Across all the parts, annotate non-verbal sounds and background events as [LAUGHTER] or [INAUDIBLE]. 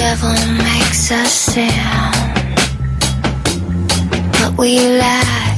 devil makes us sound, but we laugh.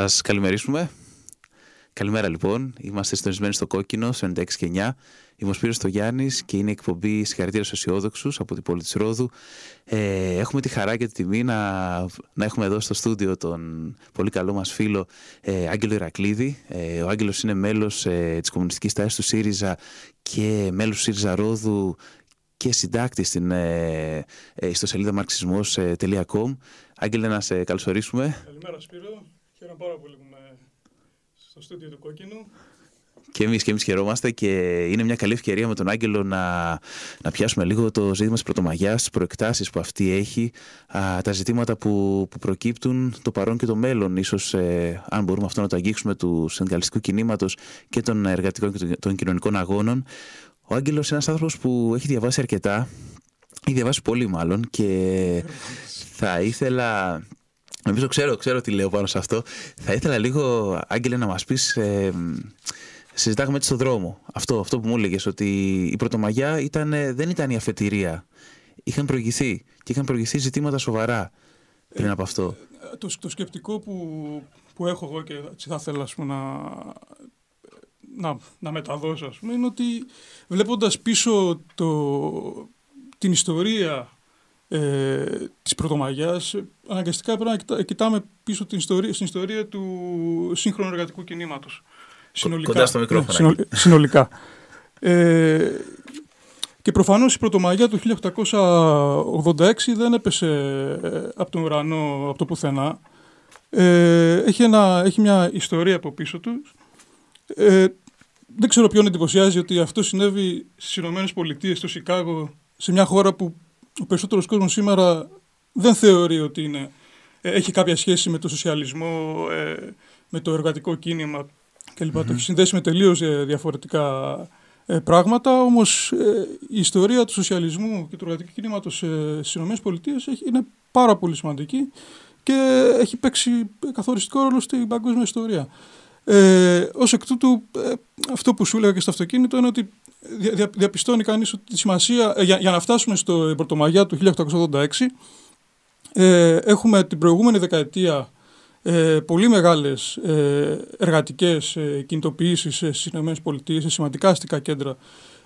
Σας καλημερίσουμε. Καλημέρα λοιπόν. Είμαστε συντονισμένοι στο κόκκινο, στο 96 και 9. Είμαι ο Σπύρος Στογιάννης και είναι εκπομπή Συγχαρητήρια στους αισιόδοξου από την πόλη της Ρόδου. Ε, έχουμε τη χαρά και τη τιμή να, να έχουμε εδώ στο στούντιο τον πολύ καλό μας φίλο ε, Άγγελο Ηρακλήδη. Ε, ο Άγγελος είναι μέλος ε, της Κομμουνιστικής Τάσης του ΣΥΡΙΖΑ και μέλος του ΣΥΡΙΖΑ Ρόδου και συντάκτη στην ε, ε, ιστοσελίδα marxismos.com. Άγγελε, να σε καλωσορίσουμε. Καλημέρα Σπύρο. Χαίρομαι πάρα πολύ που είμαι στο στούντιο του Κόκκινου. Και εμείς και εμείς χαιρόμαστε και είναι μια καλή ευκαιρία με τον Άγγελο να, να πιάσουμε λίγο το ζήτημα της πρωτομαγιάς, τις προεκτάσεις που αυτή έχει, α, τα ζητήματα που, που προκύπτουν το παρόν και το μέλλον. σω, ε, αν μπορούμε αυτό να το αγγίξουμε, τους συνδικαλιστικού κινήματος και των εργατικών και των- των κοινωνικών αγώνων. Ο Άγγελος είναι ένας άνθρωπος που έχει διαβάσει αρκετά, έχει διαβάσει πολύ μάλλον και θα ήθελα Νομίζω ξέρω, ξέρω τι λέω πάνω σε αυτό. Θα ήθελα λίγο, Άγγελε, να μας πεις... Ε, συζητάγαμε έτσι στον δρόμο. Αυτό, αυτό που μου έλεγες ότι η Πρωτομαγιά ήταν, ε, δεν ήταν η αφετηρία. Είχαν προηγηθεί και είχαν προηγηθεί ζητήματα σοβαρά πριν από αυτό. Ε, Το, το σκεπτικό που, που έχω εγώ και έτσι θα ήθελα ας πούμε, να, να, να μεταδώσω ας πούμε, είναι ότι βλέποντας πίσω το, την ιστορία ε, της Πρωτομαγιάς ε, αναγκαστικά πρέπει να κοιτά- κοιτάμε πίσω την ιστορία, στην ιστορία του σύγχρονου εργατικού κινήματος. Συνολικά. κοντά στο μικρόφωνο, Ναι, συνολ- συνολικά. Ε, και προφανώς η Πρωτομαγιά του 1886 δεν έπεσε ε, από τον ουρανό, από το πουθενά. Ε, έχει, ένα, έχει μια ιστορία από πίσω του. Ε, δεν ξέρω ποιον εντυπωσιάζει ότι αυτό συνέβη στις Ηνωμένες Πολιτείες, στο Σικάγο, σε μια χώρα που ο περισσότερος κόσμος σήμερα δεν θεωρεί ότι είναι, ε, έχει κάποια σχέση με το σοσιαλισμό, ε, με το εργατικό κίνημα κλπ. Το έχει συνδέσει με τελείως ε, διαφορετικά ε, πράγματα, όμως ε, η ιστορία του σοσιαλισμού και του εργατικού κινήματος ε, στις ΗΠΑ είναι πάρα πολύ σημαντική και έχει παίξει καθοριστικό ρόλο στην παγκόσμια ιστορία. Ε, Ω εκ τούτου, ε, αυτό που σου έλεγα και στο αυτοκίνητο είναι ότι δια, διαπιστώνει κανείς ότι τη σημασία, ε, για, για να φτάσουμε στο Πρωτομαγιά του 1886, ε, έχουμε την προηγούμενη δεκαετία ε, πολύ μεγάλες ε, εργατικές ε, κινητοποιήσεις ε, στις ΗΠΑ, σε σημαντικά αστικά κέντρα,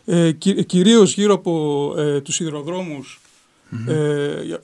ε, κυ, κυρίως γύρω από ε, τους σιδηροδρομους ε,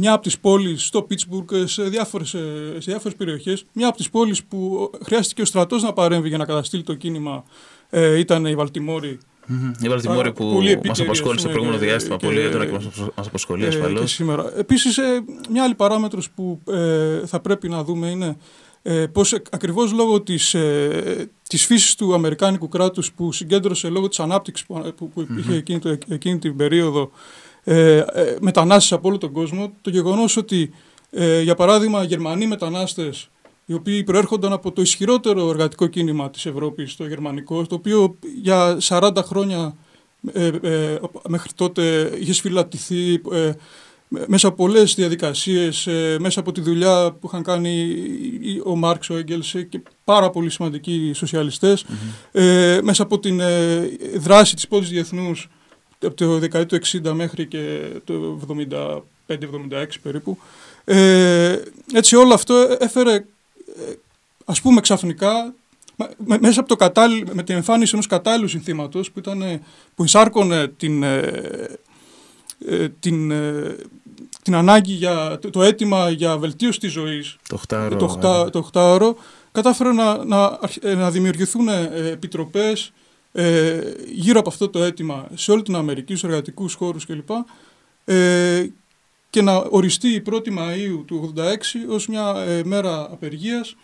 μια από τις πόλεις στο Πίτσμπουργκ, σε διάφορες, ε, σε διάφορες περιοχές, μια από τις πόλεις που χρειάστηκε ο στρατός να παρέμβει για να καταστήλει το κίνημα ε, ήταν η Βαλτιμόρη. Mm-hmm. Η Βαλτιμόρη που μας απασχόλησε το προηγούμενο διάστημα και, πολύ έντονα και μας απασχολεί ασφαλώς. σήμερα. Επίσης, ε, μια άλλη παράμετρος που ε, θα πρέπει να δούμε είναι ε, πως ακριβώς λόγω της, ε, της φύσης του Αμερικάνικου κράτους που συγκέντρωσε λόγω της ανάπτυξης που, που, που mm-hmm. είχε εκείνη, το, εκείνη την περίοδο ε, ε, μετανάστες από όλο τον κόσμο, το γεγονός ότι ε, για παράδειγμα Γερμανοί μετανάστες οι οποίοι προέρχονταν από το ισχυρότερο εργατικό κίνημα της Ευρώπης, το γερμανικό, το οποίο για 40 χρόνια ε, ε, μέχρι τότε είχε σφυλατηθεί ε, μέσα από πολλές διαδικασίες, ε, μέσα από τη δουλειά που είχαν κάνει ο Μάρξ, ο Έγγελς και πάρα πολύ σημαντικοί μέσα από την δράση της πόλης διεθνούς από το δεκαετία του 60 μέχρι και το 75-76 περίπου. έτσι όλο αυτό έφερε ας πούμε ξαφνικά μέσα από το κατάλληλ, με την εμφάνιση ενός κατάλληλου συνθήματος που, ήταν, που εισάρκωνε την, ε, ε, την, ε, την ανάγκη για το, το αίτημα για βελτίωση της ζωής το χτάρο, το, χτά, το χτάρο κατάφερε να, να, να δημιουργηθούν επιτροπές ε, γύρω από αυτό το αίτημα σε όλη την Αμερική, στους εργατικούς χώρους κλπ. Ε, και να οριστεί η 1η Μαΐου του 1986 ως μια ε, μέρα απεργίας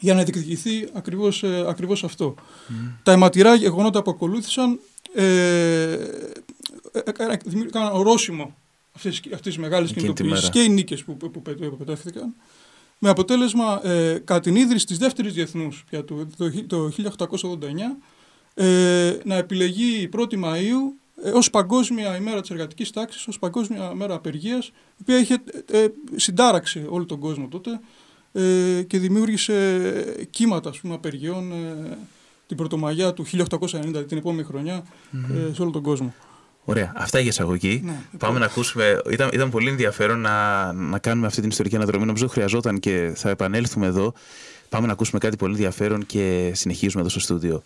για να διεκδικηθεί ακριβώς, ε, ακριβώς αυτό. Τα αιματηρά γεγονότα που ακολούθησαν ε, ε, ε δημιουργήκαν ορόσημο αυτές, αυτές τις μεγάλες κινητοποιήσεις και οι νίκες που, που, που, πετεύθηκαν με αποτέλεσμα ε, κατά την ίδρυση της δεύτερης διεθνούς πια το, το, 1889 ε, να επιλεγεί η 1η Μαΐου ε, ως παγκόσμια ημέρα της εργατικής τάξης, ως παγκόσμια μέρα απεργίας, η οποία είχε ε, συντάραξε όλο τον κόσμο τότε ε, και δημιούργησε κύματα ας πούμε, απεργιών ε, την Πρωτομαγιά του 1890, την επόμενη ε, σε όλο τον κόσμο. Ωραία. Αυτά για εισαγωγή. Ναι, Πάμε να ακούσουμε. Ήταν, ήταν πολύ ενδιαφέρον να, να κάνουμε αυτή την ιστορική αναδρομή. Νομίζω χρειαζόταν και θα επανέλθουμε εδώ. Πάμε να ακούσουμε κάτι πολύ ενδιαφέρον και συνεχίζουμε εδώ στο στούντιο.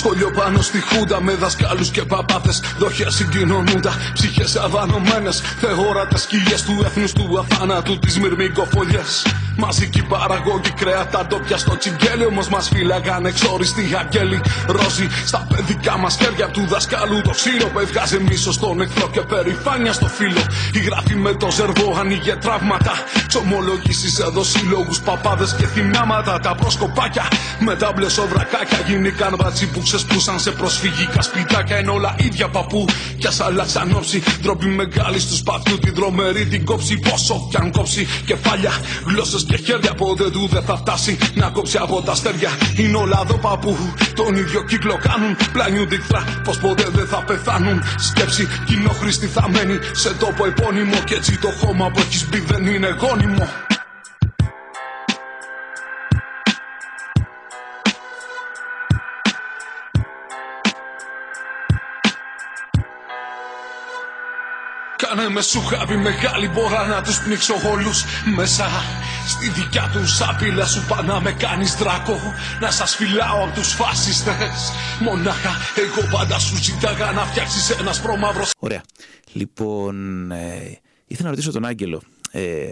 Σχολείο πάνω στη Χούντα Με δασκάλους και παπάτε, δοχεία συγκοινωνούντα. Ψυχές αβανωμένες, θεώρατε σκυλιές του έθνους του αθάνατου, τις μυρμικοφολιέ. Μαζική παραγωγή κρέατα ντόπια στο τσιγκέλι. Όμως μας φύλαγαν εξόριστοι αγγέλοι. Ρόζι στα παιδικά μας χέρια του δασκάλου. Το ξύλο που έβγαζε μίσος στον εχθρό και περηφάνεια στο φίλο. Η γράφη με το ζερβό ανοίγε τραύματα. Ξομολογήσει εδώ συλλόγους παπάδες και θυμάματα. Τα προσκοπάκια με τα μπλε σοβρακάκια γίνηκαν βατσί που ξεσπούσαν σε προσφυγικά σπιτάκια. Είναι όλα ίδια παππού κι ας αλλάξαν όψη. Ντροπή μεγάλη στους σπαθιού τη δρομερή την κόψει. Πόσο κι αν κόψει κεφάλια, γλώσσες και χέρια πότε του δεν θα φτάσει να κόψει από τα αστέρια. Είναι όλα εδώ παππού, τον ίδιο κύκλο κάνουν. Πλάνιουν δίχτρα, πως ποτέ δεν θα πεθάνουν. Σκέψη κοινόχρηστη θα μένει σε τόπο επώνυμο. Κι έτσι το χώμα που έχεις μπει δεν είναι γόνιμο. Κάνε με σουχάβι μεγάλη μπορά να τους πνίξω όλους Μέσα στη δικιά τους σαπίλα σου πά να με κάνεις δράκο Να σας φυλάω από τους φασιστές Μονάχα εγώ πάντα σου ζήταγα να φτιάξεις ένας προμαύρος Ωραία. Λοιπόν, ε, ήθελα να ρωτήσω τον Άγγελο. Ε,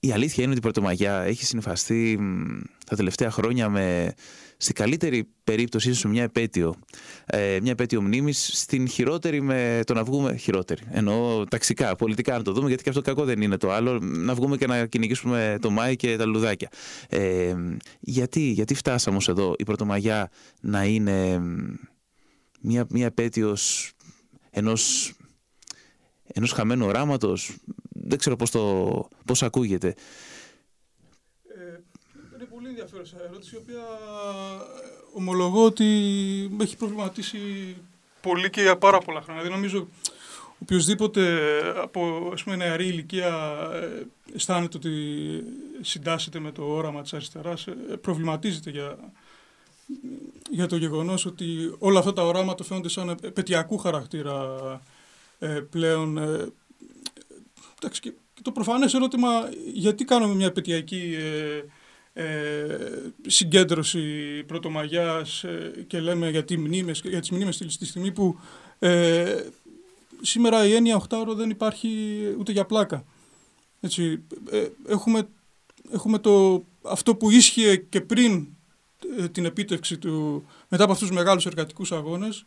η αλήθεια είναι ότι η Πρωτομαγιά έχει συνυφαστεί μ, τα τελευταία χρόνια με, στην καλύτερη περίπτωση, ίσως μια επέτειο. Ε, μια επέτειο μνήμης, στην χειρότερη με το να βγούμε χειρότερη. Εννοώ ταξικά, πολιτικά να το δούμε, γιατί και αυτό κακό δεν είναι το άλλο. Να βγούμε και να κυνηγήσουμε το Μάη και τα λουδάκια. Ε, γιατί, γιατί φτάσαμε ως εδώ η Πρωτομαγιά να είναι μ, μια, μια επέτειος ενός ενός χαμένου οράματος. Δεν ξέρω πώς, το, πώς ακούγεται. Ε, είναι πολύ ενδιαφέρουσα ερώτηση, η οποία ε, ομολογώ ότι με έχει προβληματίσει πολύ και για πάρα πολλά χρόνια. Δηλαδή νομίζω οποιοδήποτε από ας πούμε, νεαρή ηλικία ε, αισθάνεται ότι συντάσσεται με το όραμα της αριστεράς, ε, προβληματίζεται για, για το γεγονός ότι όλα αυτά τα οράματα φαίνονται σαν πετιακού χαρακτήρα ε, πλέον. Ε, εντάξει, και και το προφανές ερώτημα γιατί κάνουμε μια επαιτειακή ε, ε, συγκέντρωση πρωτομαγιάς ε, και λέμε για, τι μνήμες, για τις μνήμες στη, στη στιγμή που ε, σήμερα η έννοια οχτάωρο δεν υπάρχει ούτε για πλάκα. Έτσι, ε, έχουμε, έχουμε το, αυτό που ίσχυε και πριν ε, την επίτευξη του, μετά από αυτούς τους μεγάλους εργατικούς αγώνες,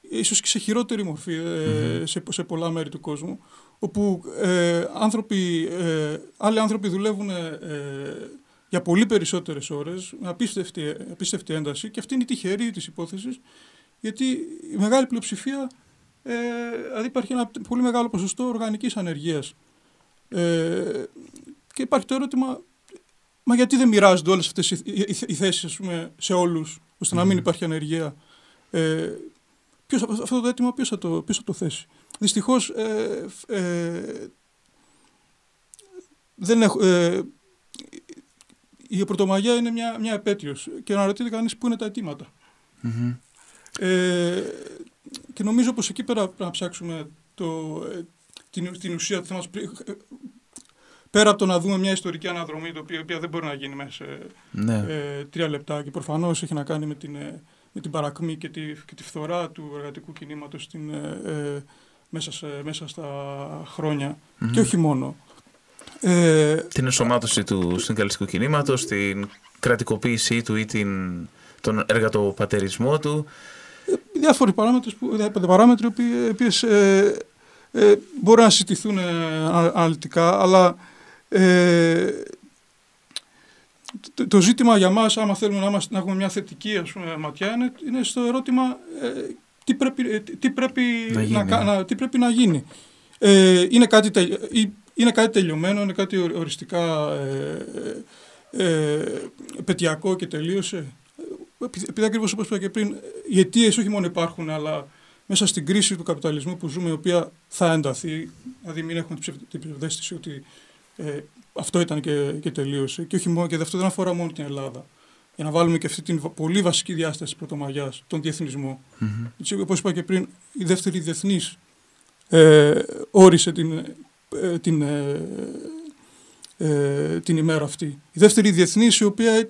ίσως και σε χειρότερη μορφή ε, σε, σε πολλά μέρη του κόσμου, όπου ε, άνθρωποι, ε, άλλοι άνθρωποι δουλεύουν ε, για πολύ περισσότερες ώρες, με απίστευτη, απίστευτη ένταση και αυτή είναι η τυχερή της υπόθεσης, γιατί η μεγάλη πλειοψηφία, ε, δηλαδή υπάρχει ένα πολύ μεγάλο ποσοστό οργανικής ανεργίας. Ε, και υπάρχει το ερώτημα, μα γιατί δεν μοιράζονται όλες αυτές οι, οι, οι θέσεις ας πούμε, σε όλους, ώστε να μην υπάρχει ανεργία; Ε, ποιος, αυτό το αίτημα ποιος θα το, ποιος θα το θέσει; Δυστυχώς ε, ε, δεν έχω, ε, η πρωτομαγιά είναι μια, μια επέτειος και αναρωτιέται κανείς πού είναι τα αιτηματα Ε, και νομίζω πως εκεί πέρα πρέπει να ψάξουμε το, ε, την, την ουσία του θέματος. Πέρα από το να δούμε μια ιστορική αναδρομή, το οποίο, η οποία δεν μπορεί να γίνει μέσα σε Ναι. ε, τρία λεπτά και προφανώς έχει να κάνει με την, ε, με την παρακμή και τη, και τη φθορά του εργατικού κινήματος στην, ε, ε, μέσα, σε, μέσα στα χρονια και όχι μόνο. Ε, Την ενσωμάτωση του συνδικαλιστικού κινήματος, την κρατικοποίησή του ή την, τον εργατοπατερισμό του. διάφοροι παράμετροι που, δια- παράμετροι οι οποίοι- οι οποίες ε, ε, μπορεί να συζητηθούν ε, α- αναλυτικά, αλλά ε, το, το ζήτημα για μας, άμα θέλουμε να, είμαστε, να έχουμε μια θετική ας πούμε, ματιά, είναι, είναι στο ερώτημα ε, τι, πρέπει, ε, τι, πρέπει Να γίνει. κα- να- τι πρέπει να γίνει. Ε, είναι, κάτι τελ, ή- είναι κάτι τελειωμένο, είναι κάτι ορι- οριστικά ε, ε, ε, πετειακό και τελείωσε. Επει- Επειδή ακριβώς όπως είπα και πριν, οι αιτίες όχι μόνο υπάρχουν, αλλά μέσα στην κρίση του καπιταλισμού που ζούμε, η οποία θα ενταθεί, δηλαδή μην έχουμε την ψευ- την ψευδέστηση ότι ε, αυτό ήταν και, και τελείωσε. Και, όχι μόνο, και αυτό δεν αφορά μόνο την Ελλάδα. Για να βάλουμε και αυτή την βα- πολύ βασική διάσταση τη πρωτομαγιάς, τον διεθνισμό. Έτσι, όπως είπα και πριν, η δεύτερη διεθνής ε, όρισε την, ε, την, ε, ε, την ημέρα αυτή. Η δεύτερη διεθνής η οποία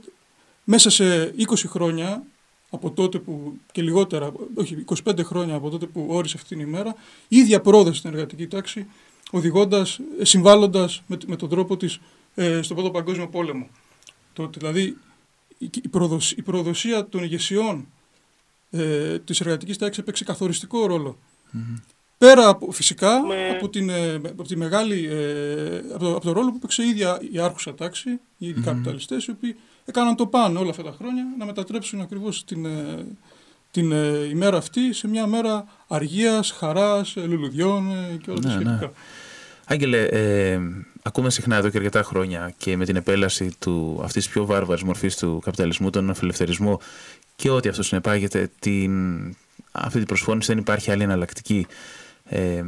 μέσα σε 20 χρόνια από τότε που και λιγότερα, όχι 25 χρόνια από τότε που όρισε αυτή την ημέρα, η ίδια πρόοδο στην εργατική τάξη, οδηγώντας, ε, συμβάλλοντας με, με τον τρόπο της ε, στον Πρώτο Παγκόσμιο Πόλεμο. Το, δηλαδή η, η, προδοσ- η προδοσία των ηγεσιών ε, της εργατικής τάξης έπαιξε καθοριστικό ρόλο. Πέρα από, φυσικά από, την, ε, από, τη μεγάλη, ε, από, το, από το ρόλο που έπαιξε η ίδια η άρχουσα τάξη, οι mm καπιταλιστές, οι οποίοι έκαναν το πάνω όλα αυτά τα χρόνια να μετατρέψουν ακριβώς την, ε, την ε, ημέρα αυτή σε μια μέρα αργίας, χαράς, ε, λουλουδιών ε, και όλα τα Ναι, ναι. σχετικά. Άγγελε, ε, ακούμε συχνά εδώ και αρκετά χρόνια και με την επέλαση του, αυτής της πιο βάρβαρης μορφής του καπιταλισμού, τον αφιλευθερισμό και ό,τι αυτό συνεπάγεται, την, αυτή την προσφώνηση δεν υπάρχει άλλη εναλλακτική. Ε,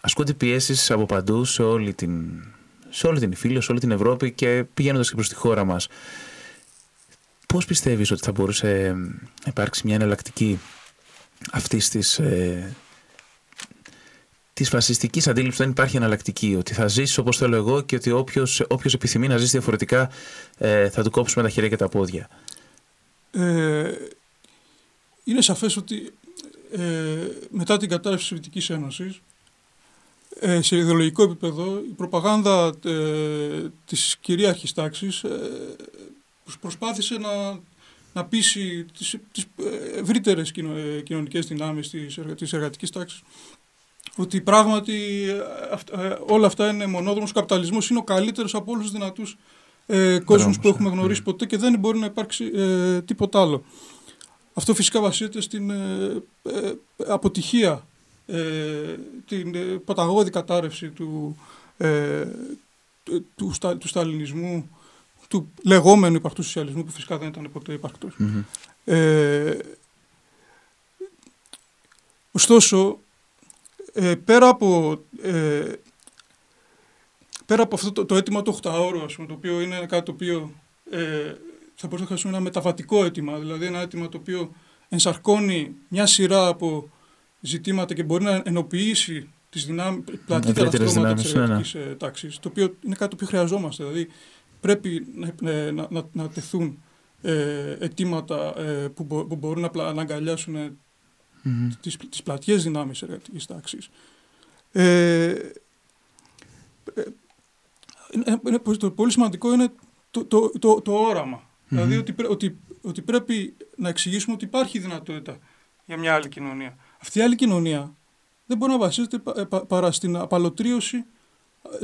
ασκούνται πιέσεις από παντού σε όλη την, σε όλη την Ιφίλιο, σε όλη την Ευρώπη και πηγαίνοντας και προς τη χώρα μας. Πώς πιστεύεις ότι θα μπορούσε ε, να υπάρξει μια εναλλακτική αυτής της, ε, της φασιστικής αντίληψης δεν υπάρχει εναλλακτική. Ότι θα ζήσει όπως θέλω εγώ και ότι όποιος επιθυμεί να ζήσει διαφορετικά ε, θα του κόψουμε τα χέρια και τα πόδια; Ε, είναι σαφές ότι ε, μετά την κατάρρευση της Σοβιετικής Ένωσης ε, σε ιδεολογικό επίπεδο η προπαγάνδα ε, της κυρίαρχης τάξης ε, προσπάθησε να, να πείσει τις, τις ευρύτερες κοινο, κοινωνικές δυνάμεις της, της εργατικής τάξης ότι πράγματι όλα αυτά είναι μονόδρομος, ο καπιταλισμός είναι ο καλύτερος από όλους τους δυνατούς ε, κόσμους που έχουμε γνωρίσει ποτέ και δεν μπορεί να υπάρξει ε, τίποτα άλλο. Αυτό φυσικά βασίζεται στην ε, ε, αποτυχία, ε, την ε, παταγώδη κατάρρευση του, του, του, σταλινισμού, του λεγόμενου υπαρκτού σοσιαλισμού που φυσικά δεν ήταν ποτέ ωστόσο, πέρα από πέρα από αυτό το, το αίτημα του 8 ώρου, το οποίο είναι κάτι το οποίο θα μπορούσαμε να χρησιμοποιήσουμε ένα μεταβατικό αίτημα, δηλαδή ένα αίτημα το οποίο ενσαρκώνει μια σειρά από ζητήματα και μπορεί να ενοποιήσει τις δυνάμει, πλατύτερα στρώματα της ναι, ναι. εργατικής ναι, τάξης, το οποίο είναι κάτι το οποίο χρειαζόμαστε. Δηλαδή πρέπει να, να, να, να τεθούν ε, αιτήματα ε, που, μπο, που μπορούν να, να αγκαλιάσουν ε, mm-hmm. τις, τις πλατιές δυνάμεις εργατικής τάξης. Ε, ε, είναι, είναι, το πολύ σημαντικό είναι το, το, το, το όραμα. Δηλαδή ότι, ότι, ότι πρέπει να εξηγήσουμε ότι υπάρχει δυνατότητα για μια άλλη κοινωνία. Αυτή η άλλη κοινωνία δεν μπορεί να βασίζεται ε, παρά στην απαλωτρίωση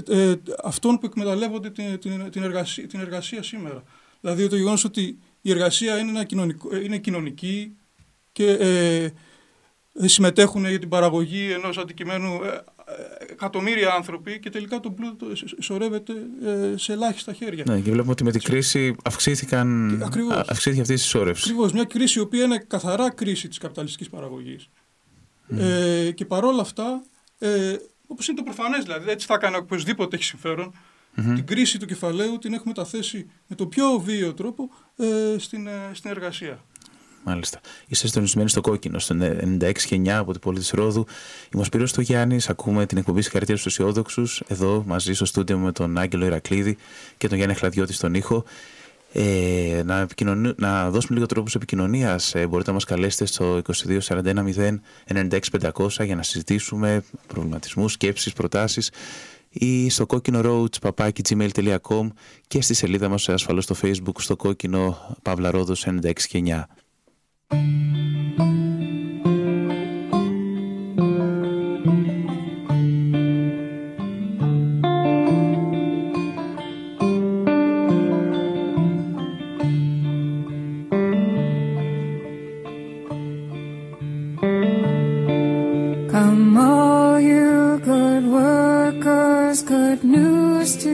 ε, ε, αυτών που εκμεταλλεύονται την, την, την, εργασία, την εργασία σήμερα. Δηλαδή το γεγονός ότι η εργασία είναι, ένα κοινωνικό, είναι κοινωνική και ε, συμμετέχουν για την παραγωγή ενός αντικειμένου εκατομμύρια άνθρωποι και τελικά το πλούτο σωρεύεται ε, σε ελάχιστα χέρια. Ναι, και βλέπουμε ότι με την κρίση αυξήθηκαν, αυξήθηκε αυτή η συσσόρευση. Ακριβώς. Μια κρίση η οποία είναι καθαρά κρίση της καπιταλιστικής παραγωγής. Ε, και παρόλα αυτά, ε, όπως είναι το προφανές δηλαδή, έτσι θα έκανε οπωσδήποτε έχει την κρίση του κεφαλαίου την έχουμε μεταθέσει με το πιο βίαιο τρόπο ε, στην, ε, στην εργασία. Μάλιστα. Είστε συντονισμένοι στο κόκκινο, στο 96 και 9 από την πόλη της Ρόδου. Είμαι ο Σπύρος στο Γιάννη. Ακούμε την εκπομπή Συγχαρητήρια στου αισιόδοξου. Εδώ μαζί στο στούντιο με τον Άγγελο Ηρακλήδη και τον Γιάννη Χλαδιώτη στον ήχο. Ε, να, να δώσουμε λίγο τρόπους επικοινωνίας. Ε, μπορείτε να μας καλέσετε στο 2241 96500 για να συζητήσουμε προβληματισμούς, σκέψεις, προτάσεις ή στο κόκκινο roads gmail.com και στη σελίδα μας ασφαλώς στο facebook στο κόκκινο Παύλα Ρόδος 96 και 9. Come all you good workers, good news to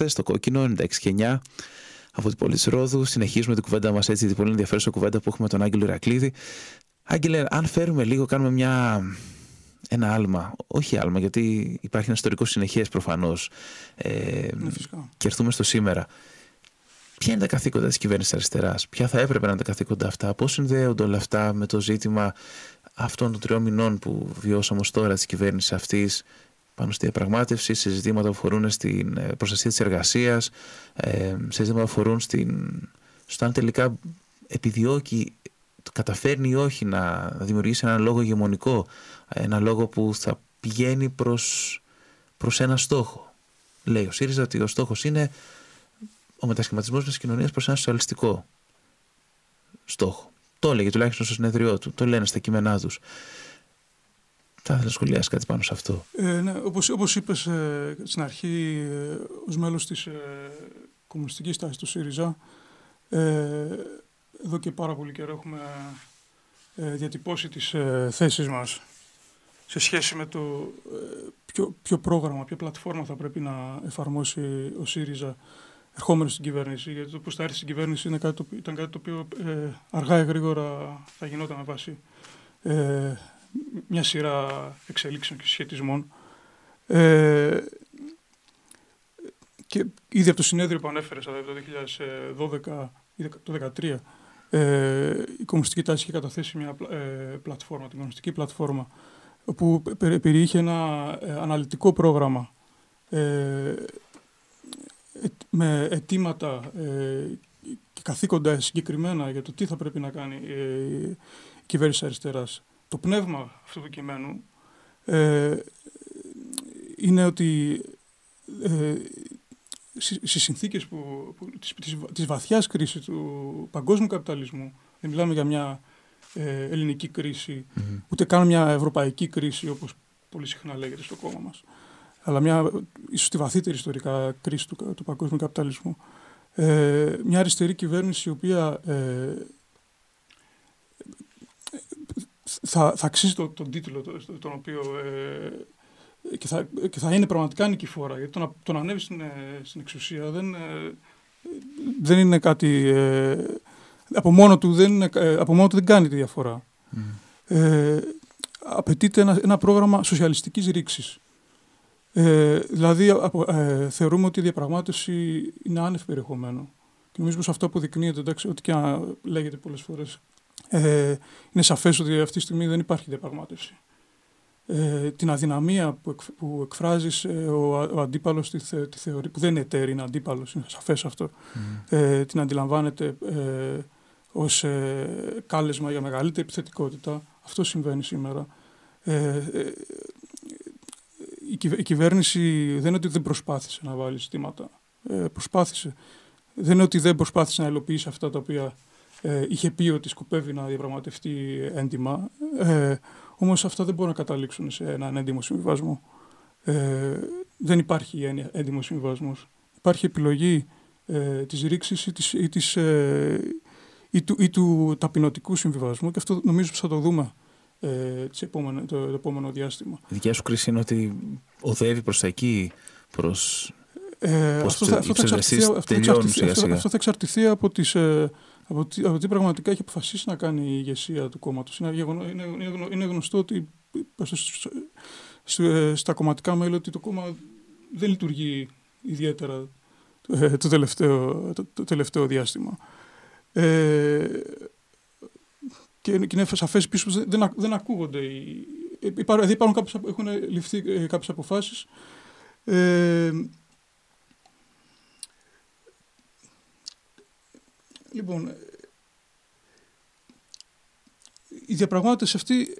είμαστε στο κόκκινο 96 και 9 από την πόλη της Ρόδου. Συνεχίζουμε την κουβέντα μας έτσι, την πολύ ενδιαφέρουσα κουβέντα που έχουμε με τον Άγγελο Ηρακλήδη. Άγγελε, αν φέρουμε λίγο, κάνουμε μια, ένα άλμα. Όχι άλμα, γιατί υπάρχει ένα ιστορικό συνεχές προφανώς. Ε, ναι, και έρθουμε στο σήμερα. Ποια είναι τα καθήκοντα της κυβέρνησης αριστεράς, Ποια θα έπρεπε να είναι τα καθήκοντα αυτά, Πώς συνδέονται όλα αυτά με το ζήτημα αυτών των τριών μηνών που βιώσαμε ως τώρα της κυβέρνησης αυτής; Πάνω στη διαπραγμάτευση, σε ζητήματα που αφορούν στην ε, προστασία της εργασίας, ε, σε ζητήματα που αφορούν στην, στο αν τελικά επιδιώκει, καταφέρνει ή όχι να δημιουργήσει ένα λόγο ηγεμονικό, ένα λόγο που θα πηγαίνει προς, προς ένα στόχο. Λέει ο ΣΥΡΙΖΑ ότι ο στόχος είναι ο μετασχηματισμός της κοινωνίας προς ένα σοσιαλιστικό στόχο. Το έλεγε τουλάχιστον στο συνεδριό του, το λένε στα κείμενά τους. Θα ήθελα να σχολιάσει κάτι πάνω σε αυτό. Ε, ναι, όπως, όπως είπες ε, στην αρχή, ε, ως μέλος της ε, κομμουνιστικής τάσης του ΣΥΡΙΖΑ, ε, εδώ και πάρα πολύ καιρό έχουμε ε, διατυπώσει τις ε, θέσεις μας σε σχέση με το ποιο, ποιο πρόγραμμα, ποια πλατφόρμα θα πρέπει να εφαρμόσει ο ΣΥΡΙΖΑ ερχόμενος στην κυβέρνηση. Γιατί το πώς θα έρθει στην κυβέρνηση είναι κάτι το, ήταν κάτι το οποίο αργά ή γρήγορα θα γινόταν με βάση μια σειρά εξελίξεων και σχετισμών. Ε, και ήδη από το συνέδριο που ανέφερες το 2012 ή το 2013 ε, η Κομμουνιστική Τάση είχε καταθέσει μια ε, πλατφόρμα, την Κομμουνιστική Πλατφόρμα, όπου περιείχε ένα ε, αναλυτικό πρόγραμμα ε, με αιτήματα και καθήκοντα συγκεκριμένα για το τι θα πρέπει να κάνει η κυβέρνηση αριστεράς το πνεύμα αυτού του κειμένου ε, είναι ότι ε, στις συνθήκες που, που, της, της, της βαθιάς κρίσης του παγκόσμιου καπιταλισμού, δεν μιλάμε για μια ε, ελληνική ούτε καν μια ευρωπαϊκή κρίση όπως πολύ συχνά λέγεται στο κόμμα μας, αλλά μια ίσως τη βαθύτερη ιστορικά κρίση του, του παγκόσμιου καπιταλισμού. Ε, μια αριστερή κυβέρνηση η οποία ε, θα, θα αξίζει το, τον τίτλο τον οποίο ε, και, θα, και θα είναι πραγματικά νικηφόρα. Γιατί το να, το να ανέβει στην, ε, στην εξουσία δεν, ε, δεν είναι κάτι... Ε, από, μόνο του δεν από μόνο του δεν κάνει τη διαφορά. Mm. Ε, απαιτείται ένα, ένα πρόγραμμα σοσιαλιστικής ρήξης. Ε, δηλαδή ε, θεωρούμε ότι η διαπραγμάτευση είναι άνευ περιεχομένο. Και νομίζω πως αυτό αποδεικνύεται, εντάξει, ό,τι και αν λέγεται πολλές φορές ε, είναι σαφές ότι αυτή τη στιγμή δεν υπάρχει διαπραγμάτευση. Ε, την αδυναμία που, εκ, που εκφράζεις ε, ο, ο αντίπαλος τη, τη θεωρία, που δεν είναι εταίρη, είναι αντίπαλος, είναι σαφές αυτό, ε, την αντιλαμβάνεται ε, ως ε, κάλεσμα για μεγαλύτερη επιθετικότητα. Αυτό συμβαίνει σήμερα. Ε, ε, η, η κυβέρνηση δεν είναι ότι δεν προσπάθησε να βάλει ζητήματα. Ε, προσπάθησε. Δεν είναι ότι δεν προσπάθησε να υλοποιήσει αυτά τα οποία ε, είχε πει ότι σκοπεύει να διαπραγματευτεί έντιμα. Ε, όμως αυτά δεν μπορούν να καταλήξουν σε έναν έντιμο συμβιβασμό. Ε, δεν υπάρχει έντιμο συμβιβασμός. Υπάρχει επιλογή ε, της ρήξης ή, της, ή, της, ε, ή, του, ή του ταπεινωτικού συμβιβασμού και αυτό νομίζω θα το δούμε ε, επόμενο, το, το, επόμενο διάστημα. Η δικιά σου κρίση είναι ότι οδεύει προς τα εκεί, προς... Ε, αυτό, θα, αυτό, θα εξαρτηθεί, αυτό, αυτό θα εξαρτηθεί από τις, ε, από τι, από τι πραγματικά έχει αποφασίσει να κάνει η ηγεσία του κόμματος. Είναι, είναι, είναι γνωστό ότι στα κομματικά μέλη ότι το κόμμα δεν λειτουργεί ιδιαίτερα ε, το τελευταίο, το, τελευταίο διάστημα. Ε, και, είναι σαφές πίσω δεν, δεν ακούγονται. Οι, υπάρχουν, υπάρχουν κάποιες, έχουν ληφθεί ε, κάποιες αποφάσεις ε, Λοιπόν, η διαπραγμάτευση αυτή,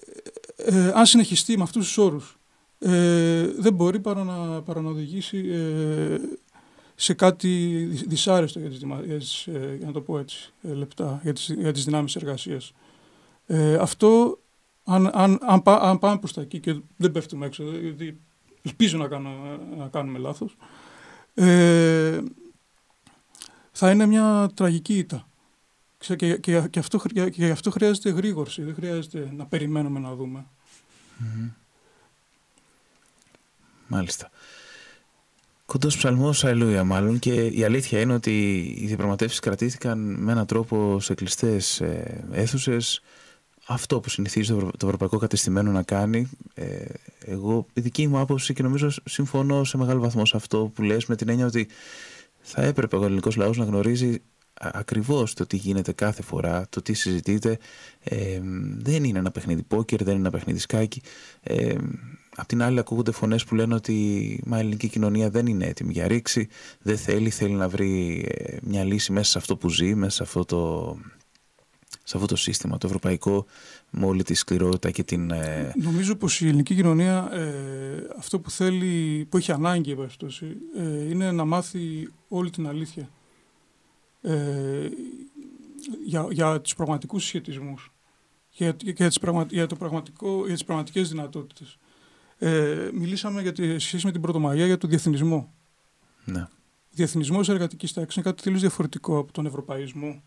ε, αν συνεχιστεί με αυτούς τους όρους, ε, δεν μπορεί παρά να, παρά να οδηγήσει ε, σε κάτι δυσάρεστο για τις, για, τις, ε, για να το πω έτσι, ε, λεπτά, για τις, για τις δυνάμεις εργασίας. αυτό, αν, αν, αν, αν πάμε προς τα εκεί και δεν πέφτουμε έξω, γιατί ελπίζω να, κάνω, να κάνουμε λάθος, θα είναι μια τραγική ήττα. Και, και, και, αυτό, και αυτό χρειάζεται γρήγορση, δεν χρειάζεται να περιμένουμε να δούμε. Μάλιστα. Κοντός ψαλμός, αλληλούια μάλλον. Και η αλήθεια είναι ότι οι διαπραγματεύσεις κρατήθηκαν με έναν τρόπο σε κλειστές αίθουσες. Αυτό που συνηθίζει το, το ευρωπαϊκό κατεστημένο να κάνει. Ε, εγώ, η δική μου άποψη και νομίζω συμφωνώ σε μεγάλο βαθμό σε αυτό που λες με την έννοια ότι θα έπρεπε ο ελληνικός λαός να γνωρίζει ακριβώς το τι γίνεται κάθε φορά, το τι συζητείτε. Ε, δεν είναι ένα παιχνίδι πόκερ, δεν είναι ένα παιχνίδι σκάκι. Ε, Απ' την άλλη ακούγονται φωνές που λένε ότι η ελληνική κοινωνία δεν είναι έτοιμη για ρήξη, δεν θέλει, θέλει να βρει ε, μια λύση μέσα σε αυτό που ζει, μέσα σε αυτό το, σε αυτό το σύστημα, το ευρωπαϊκό, με όλη τη σκληρότητα και την... Ε, Νομίζω πως η ελληνική κοινωνία ε, αυτό που θέλει, που έχει ανάγκη ε, είναι να μάθει όλη την αλήθεια ε, για, για τους πραγματικούς συσχετισμούς, για, για, τις, πραγμα, για, το πραγματικό, για τις πραγματικές δυνατότητες ε, μιλήσαμε για τη σχέση με την Πρωτομαγιά για τον διεθνισμό. Ναι. Ο διεθνισμός εργατικής τάξης είναι κάτι τελείως διαφορετικό από τον Ευρωπαϊσμό,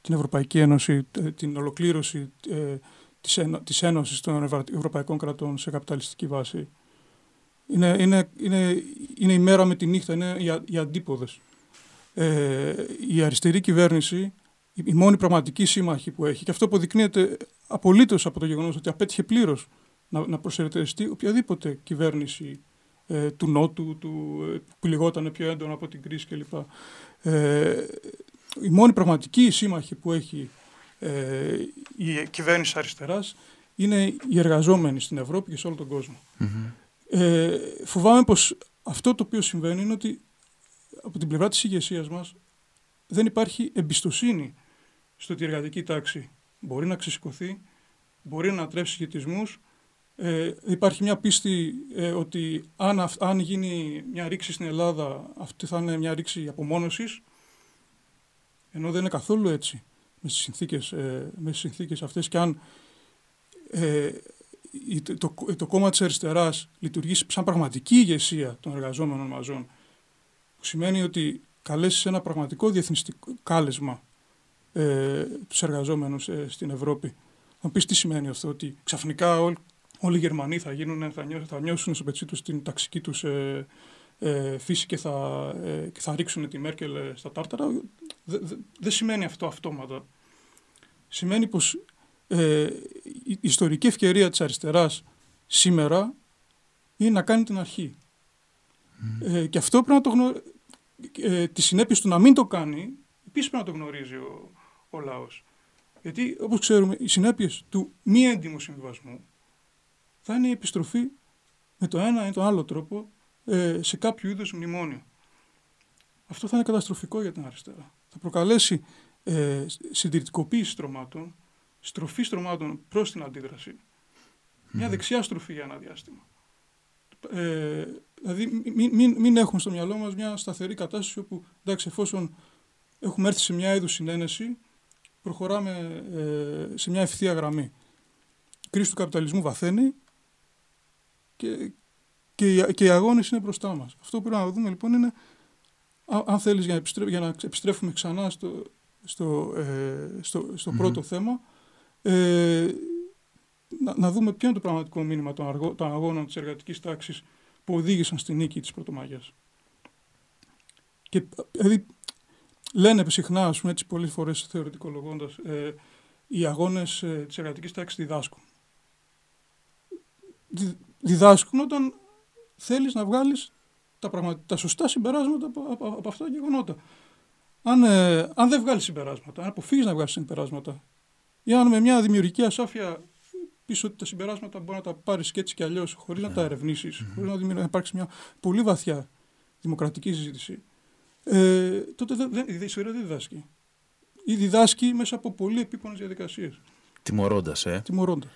την Ευρωπαϊκή Ένωση, την ολοκλήρωση ε, της, της Ένωσης των Ευρωπαϊκών κρατών σε καπιταλιστική βάση. Είναι, είναι, είναι, είναι η μέρα με τη νύχτα, είναι οι, οι αντίποδες. Ε, η αριστερή κυβέρνηση, η μόνη πραγματική σύμμαχη που έχει, και αυτό αποδεικνύεται απολύτως από το γεγονός ότι απέτυχε πλήρως να, να προσερτεριστεί οποιαδήποτε κυβέρνηση ε, του Νότου, του, ε, που λιγόταν πιο έντονα από την κρίση κλπ. Ε, η μόνη πραγματική σύμμαχη που έχει ε, η κυβέρνηση αριστεράς είναι οι εργαζόμενοι στην Ευρώπη και σε όλο τον κόσμο. Ε, φοβάμαι πως αυτό το οποίο συμβαίνει είναι ότι από την πλευρά της ηγεσίας μας δεν υπάρχει εμπιστοσύνη στο ότι η εργατική τάξη μπορεί να ξεσηκωθεί, μπορεί να τρέψει σχετισμούς. Ε, υπάρχει μια πίστη ε, ότι αν, αν γίνει μια ρήξη στην Ελλάδα, αυτή θα είναι μια ρήξη απομόνωσης, ενώ δεν είναι καθόλου έτσι με τις συνθήκες, ε, με τις συνθήκες αυτές και αν ε, το, το, κόμμα της αριστεράς λειτουργήσει σαν πραγματική ηγεσία των εργαζόμενων μαζών, που σημαίνει ότι καλέσεις σε ένα πραγματικό διεθνιστικό κάλεσμα ε, τους εργαζόμενους ε, στην Ευρώπη. Θα πεις τι σημαίνει αυτό, ότι ξαφνικά όλοι όλοι οι Γερμανοί θα, γίνουν, θα, νιώσουν, θα νιώσουν στο πετσί τους την ταξική τους ε, ε, φύση και θα, ε, και θα ρίξουν τη Μέρκελ ε, στα τάρταρα. Δεν σημαίνει αυτό αυτόματα. Σημαίνει πως ε, η ιστορική ευκαιρία της αριστεράς σήμερα είναι να κάνει την αρχή. Ε, και αυτό πρέπει να το γνωρίζει. Ε, τις συνέπειες του να μην το κάνει, επίσης πρέπει να το γνωρίζει ο, ο λαός. Γιατί, όπως ξέρουμε, οι συνέπειες του μη έντιμου συμβιβασμού θα είναι η επιστροφή με το ένα ή τον άλλο τρόπο ε, σε κάποιο είδος μνημόνιο. Αυτό θα είναι καταστροφικό για την αριστερά. Θα προκαλέσει ε, συντηρητικοποίηση στρωμάτων, στροφή στρωμάτων προς την αντίδραση, μια δεξιά στροφή για ένα διάστημα. Ε, δηλαδή μην, μην, μην έχουμε στο μυαλό μας μια σταθερή κατάσταση όπου εντάξει εφόσον έχουμε έρθει σε μια είδους συνένεση προχωράμε ε, σε μια ευθεία γραμμή. Η κρίση του καπιταλισμού βαθαίνει και, και, και οι αγώνες είναι μπροστά μας. Αυτό που πρέπει να δούμε λοιπόν είναι, αν θέλεις για, για, να επιστρέφουμε ξανά στο, στο, ε, στο, στο πρώτο θέμα, ε, να, να, δούμε ποιο είναι το πραγματικό μήνυμα των, αργο, των αγώνων της εργατικής τάξης που οδήγησαν στη νίκη της Πρωτομαγιάς. Και δηλαδή, λένε συχνά, ας πούμε, έτσι πολλές φορές θεωρητικολογώντας, ε, οι αγώνες ε, της εργατικής τάξης διδάσκουν διδάσκουν όταν θέλεις να βγάλεις τα, τα σωστά συμπεράσματα από, από, από αυτά τα γεγονότα. Αν, ε, αν δεν βγάλεις συμπεράσματα, αν αποφύγεις να βγάλεις συμπεράσματα ή αν με μια δημιουργική ασάφεια πεις ότι τα συμπεράσματα μπορεί να τα πάρεις και έτσι και αλλιώς χωρίς να τα ερευνήσεις, mm-hmm. χωρίς να, να υπάρξει μια πολύ βαθιά δημοκρατική συζήτηση, ε, τότε δεν, η ιστορία δεν διδάσκει. Ή διδάσκει μέσα από πολύ επίπονες διαδικασίες. Τιμωρώντας, ε. Τιμωρώντας.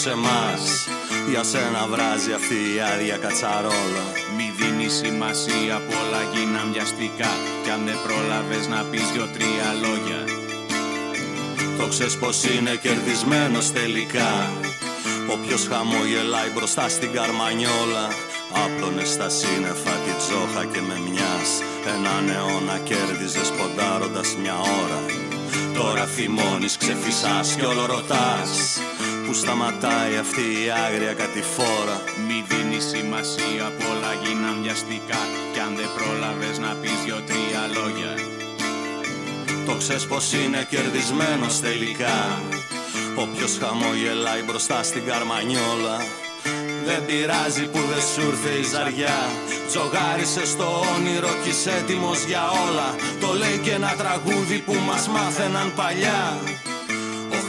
Σε εμάς Για σένα βράζει αυτή η άδεια κατσαρόλα. Μη δίνεις σημασία πολλά γίναν βιαστικά Κι αν δεν πρόλαβες να πεις δυο-τρία λόγια. Το ξέρεις πως είναι κερδισμένος τελικά. Όποιος χαμογελάει μπροστά στην καρμανιόλα Άπλωνες στα σύννεφα τη τζόχα και με μιας. Έναν αιώνα κέρδιζες ποντάροντας μια ώρα. Τώρα θυμώνεις, ξεφυσάς κι όλο ρωτάς Που σταματάει αυτή η άγρια κατηφόρα. Μη δίνεις σημασία πολλά γίναν βιαστικά Κι αν δεν πρόλαβες να πεις δυο-τρία λόγια. Το ξέρεις πως είναι κερδισμένος τελικά. Όποιος χαμογελάει μπροστά στην καρμανιόλα δεν πειράζει που δεν σου ήρθε η ζαριά. Τζογάρισε στο όνειρο κι είσαι έτοιμος για όλα. Το λέει και ένα τραγούδι που μας μάθαιναν παλιά. Ο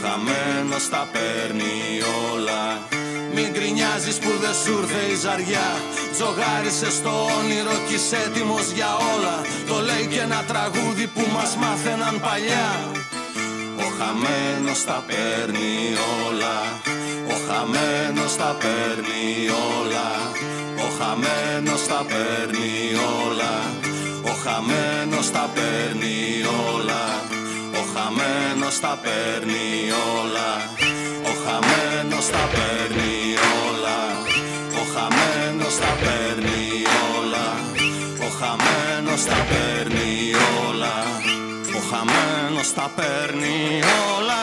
χαμένος τα παίρνει όλα. Μην γκρινιάζεις που δεν σου ήρθε η ζαριά. Τζογάρισε στο όνειρο κι είσαι έτοιμος για όλα. Το λέει και ένα τραγούδι που μας μάθαιναν παλιά. Ο χαμένος τα παίρνει όλα. Ο χαμένος τα παίρνει όλα. Ο χαμένος τα παίρνει όλα. Ο χαμένος τα παίρνει όλα Ο χαμένος τα παίρνει όλα. Ο χαμένος τα παίρνει όλα. Ο χαμένος τα παίρνει όλα. Ο χαμένος τα παίρνει όλα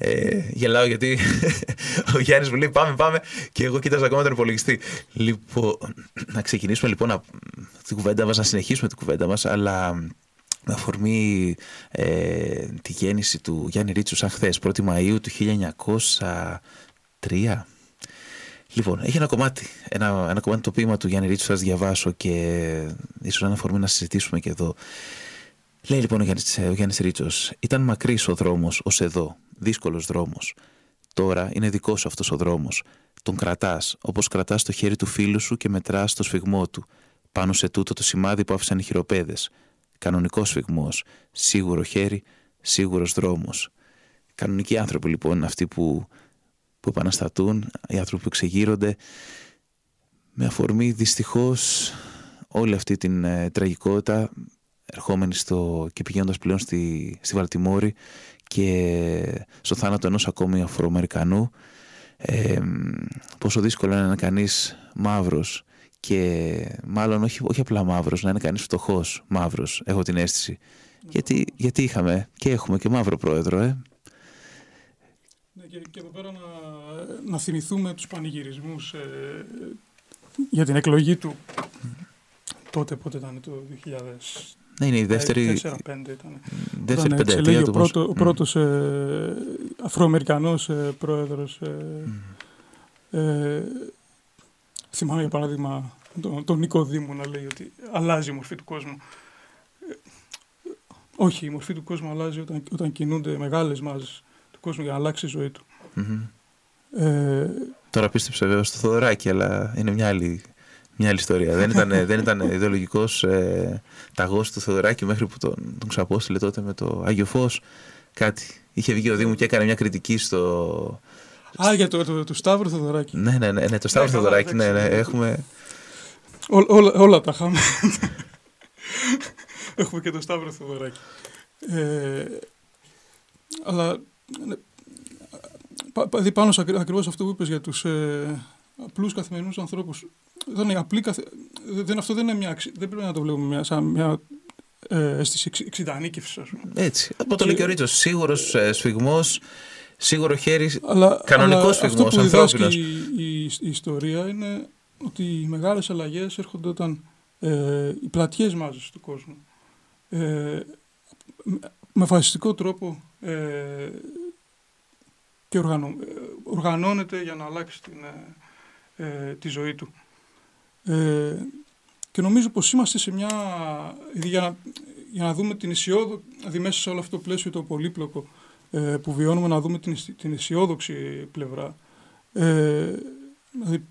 Ε, γελάω γιατί [LAUGHS] ο Γιάννης μου λέει πάμε, πάμε και εγώ κοίταζα ακόμα τον υπολογιστή. Λοιπόν, να ξεκινήσουμε λοιπόν να, την κουβέντα μας, να συνεχίσουμε την κουβέντα μας, αλλά με αφορμή ε, τη γέννηση του Γιάννη Ρίτσου σαν χθες, 1η Μαΐου του 1903. Λοιπόν, έχει ένα κομμάτι, ένα, ένα κομμάτι το ποίημα του Γιάννη Ρίτσου θα σας διαβάσω και ίσως ένα αφορμή να συζητήσουμε και εδώ. Λέει λοιπόν ο Γιάννης, ο Γιάννης Ρίτσος, ήταν μακρύς ο δρόμος ως εδώ, δύσκολος δρόμος. Τώρα είναι δικός σου αυτός ο δρόμος. Τον κρατάς, όπως κρατάς το χέρι του φίλου σου και μετράς το σφιγμό του. Πάνω σε τούτο το σημάδι που άφησαν οι χειροπέδες. Κανονικός σφιγμός, σίγουρο χέρι, σίγουρος δρόμος. Κανονικοί άνθρωποι λοιπόν είναι αυτοί που, που επαναστατούν, οι άνθρωποι που εξεγείρονται με αφορμή δυστυχώς όλη αυτή την ε, τραγικότητα ερχόμενοι στο, και πηγαίνοντας πλέον στη, στη Βαλτιμόρη και στο θάνατο ενός ακόμη Αφροαμερικανού ε, πόσο δύσκολο είναι να είναι κανείς μαύρος και μάλλον όχι, όχι απλά μαύρος, να είναι κανείς φτωχός μαύρος, έχω την αίσθηση. Γιατί, γιατί είχαμε και έχουμε και μαύρο πρόεδρο, ε. Ναι, και, και εδώ πέρα να, να θυμηθούμε τους πανηγυρισμούς ε, για την εκλογή του τότε πότε ήταν το 2000 ναι, είναι η δεύτερη, 4-5 ήταν. δεύτερη πενταετία του. Ο, πρώτο, ο πρώτος ε, Αφροαμερικανός ε, πρόεδρος ε, ε, θυμάμαι για παράδειγμα τον, τον Νίκο Δήμου να λέει ότι αλλάζει η μορφή του κόσμου. Ε, όχι, η μορφή του κόσμου αλλάζει όταν, όταν κινούνται μεγάλες μάζες του κόσμου για να αλλάξει η ζωή του. Ε, Τώρα πίστεψε βέβαια στο Θοδωράκι, αλλά είναι μια άλλη, μια άλλη ιστορία. δεν ήταν, δεν ήταν ιδεολογικός ε, ταγός του Θοδωράκι μέχρι που τον, τον ξαπόστειλε τότε με το Άγιο Φως. Κάτι. Είχε βγει ο Δήμου και έκανε μια κριτική στο... Α, για το, το, το Σταύρο Θοδωράκι. Ναι, ναι, ναι, ναι το Σταύρο Θοδωράκι, ναι, ναι, έχουμε... Ό, όλα, όλα τα χάμε. έχουμε και το Σταύρο Θοδωράκι. Ε, αλλά ναι, πα, πάνω σε ακριβώς αυτό που είπες για τους ε, απλούς καθημερινούς ανθρώπους. Δεν είναι απλή καθε... δεν, αυτό δεν είναι μια δεν πρέπει να το βλέπουμε μια, σαν μια ε, αίσθηση εξειδανίκευσης. Έτσι. Από το λέει και ο Ρίτσος. Σίγουρος ε, σφιγμός, σίγουρο χέρι, αλλά, κανονικός αλλά σφιγμός, αυτό που διδάσκει η, η, η, ιστορία είναι ότι οι μεγάλες αλλαγές έρχονται όταν ε, οι πλατιές μάζες του κόσμου ε, με φασιστικό τρόπο ε, και οργανω, οργανώνεται για να αλλάξει την, ε, τη ζωή του. Ε, και νομίζω πως είμαστε σε μια... Για να, για να δούμε την αισιόδοξη, δηλαδή μέσα σε όλο αυτό το πλαίσιο το πολύπλοκο ε, που βιώνουμε, να δούμε την, την αισιόδοξη πλευρά. Ε, δηλαδή,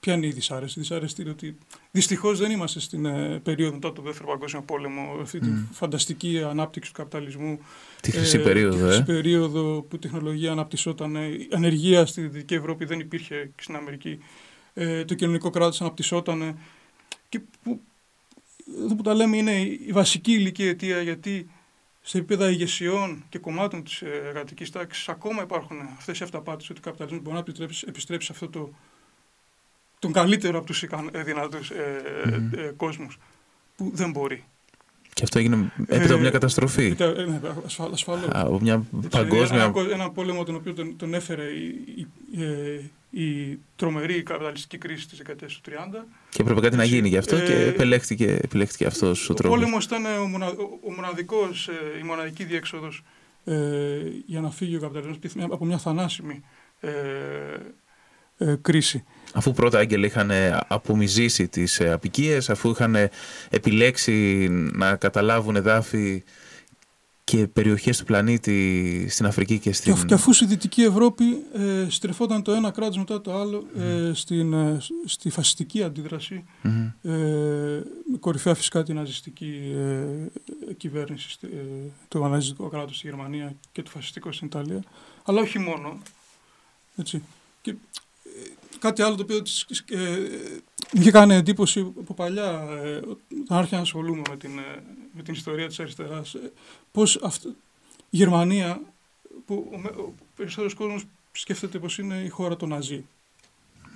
ποια είναι η δυσάρεστη; Η δυσάρεστη είναι ότι δυστυχώς δεν είμαστε στην ε, περίοδο μετά τον Δεύτερο Παγκόσμιο Πόλεμο, αυτή mm. τη φανταστική ανάπτυξη του καπιταλισμού. Τη χρυσή ε, περίοδο, ε. περίοδο που η τεχνολογία αναπτυσσόταν, η ανεργία στη Δυτική Ευρώπη δεν υπήρχε και στην Αμερική. Ε, το κοινωνικό κράτος αναπτυσσόταν. Και που, εδώ που τα λέμε είναι η βασική ηλική αιτία γιατί σε επίπεδα υγεσιών και κομμάτων της εργατικής τάξης ακόμα υπάρχουν αυτές οι αυταπάτες ότι ο καπιταλισμός μπορεί να επιστρέψει, επιστρέψει σε αυτό το τον καλύτερο από τους ε, δυνατούς ε, mm. ε, κόσμους που δεν μπορεί. Και αυτό έγινε έπειτα από μια καταστροφή. Ε, ναι, ασφαλώς. Από μια παγκόσμια... Ένα, ένα πόλεμο τον οποίο τον, τον έφερε η, η, η, τρομερή καπιταλιστική κρίση της δεκαετίας του 30. Και έπρεπε κάτι να γίνει γι' αυτό και επιλέχθηκε, επιλέχθηκε αυτός ο, ο τρόπος. Ο πόλεμος ήταν ο, μονα, ο μοναδικός, η μοναδική διέξοδος για να φύγει ο καπιταλισμός από μια θανάσιμη ε, κρίση. Αφού πρώτα άγγελοι είχαν απομυζήσει τις ε, απικίες, αφού είχαν επιλέξει να καταλάβουν εδάφη και περιοχές του πλανήτη στην Αφρική και στην... Και αφού στη Δυτική Ευρώπη ε, στρεφόταν το ένα κράτος μετά το άλλο ε, στην, ε, στη φασιστική αντίδραση, mm-hmm. ε, με κορυφαία φυσικά την ναζιστική ε, κυβέρνηση, ε, το ναζιστικό κράτος στη Γερμανία και το φασιστικό στην Ιταλία, αλλά όχι μόνο. Έτσι. Και κάτι άλλο το οποίο ε, μου είχε κάνει εντύπωση από παλιά, ε, όταν άρχισα να ασχολούμαι με την, ε, με την ιστορία της αριστεράς, ε, πώς αυτό, η Γερμανία, που ο, ο περισσότερος κόσμος σκέφτεται πως είναι η χώρα των Ναζί.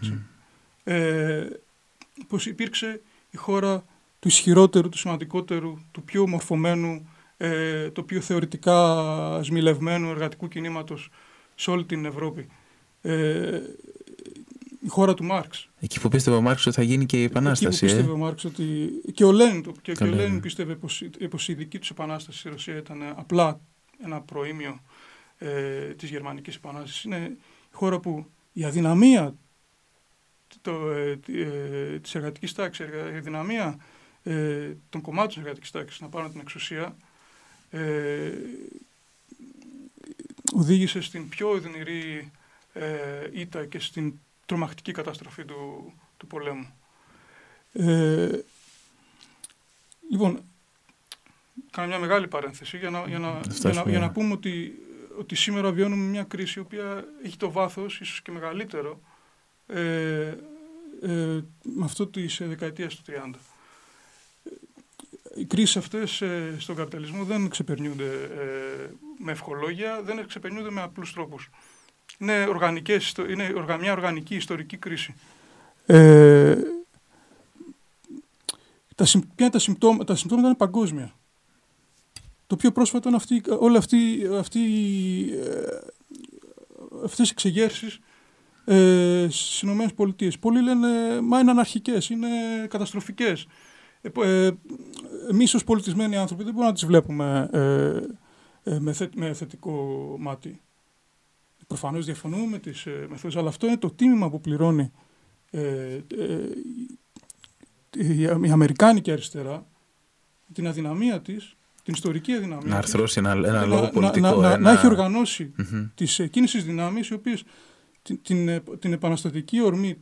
Mm. Ε, πως υπήρξε η χώρα του ισχυρότερου, του σημαντικότερου, του πιο μορφωμένου, ε, το πιο θεωρητικά σμιλευμένου εργατικού κινήματος σε όλη την Ευρώπη. Ε, η χώρα του Μάρξ. Εκεί που πίστευε ο Μάρξ ότι θα γίνει και η Επανάσταση. Εκεί που πίστευε ε; ο Μάρξ ότι. και ο Λένιν, και, και ο Λένιν πίστευε πως η δική τους Επανάσταση στη Ρωσία ήταν απλά ένα προήμιο ε, της Γερμανικής Επανάστασης. Είναι η χώρα που η αδυναμία το, ε, ε, της εργατικής τάξης, η αδυναμία ε, των κομμάτων της εργατικής τάξης να πάρουν την εξουσία ε, οδήγησε στην πιο οδυνηρή ε, ήττα και στην τρομακτική καταστροφή του, του πολέμου. Ε, λοιπόν, κάνω μια μεγάλη παρένθεση για να, για να, για να, για να πούμε ότι, ότι σήμερα βιώνουμε μια κρίση η οποία έχει το βάθος, ίσως και μεγαλύτερο, ε, ε, με αυτό της δεκαετίας του 30. οι κρίσεις αυτές ε, στον καπιταλισμό δεν ξεπερνιούνται ε, με ευχολόγια, δεν ξεπερνιούνται με απλούς τρόπους. Είναι, οργανικές, είναι μια οργανική ιστορική κρίση. Ε, τα, ποια είναι τα συμπτώματα, τα συμπτώματα είναι παγκόσμια. Το πιο πρόσφατο είναι αυτή, όλα αυτή, αυτή, ε, αυτές οι εξεγέρσεις ε, στις Ηνωμένες Πολιτείες. Πολλοί λένε, μα είναι αναρχικές, είναι καταστροφικές. Ε, ε, εμείς ως πολιτισμένοι άνθρωποι δεν μπορούμε να τις βλέπουμε ε, ε, με, με θετικό μάτι. Προφανώς διαφωνούμε με τις ε, μεθόδους, αλλά αυτό είναι το τίμημα που πληρώνει ε, η, η Αμερικάνικη αριστερά, την αδυναμία της, την ιστορική αδυναμία Να αρθρώσει ένα, ένα λόγο πολιτικό. Να, να, να έχει οργανώσει mm-hmm. τις εκείνες τις δυνάμεις οι οποίες την, την, την επαναστατική ορμή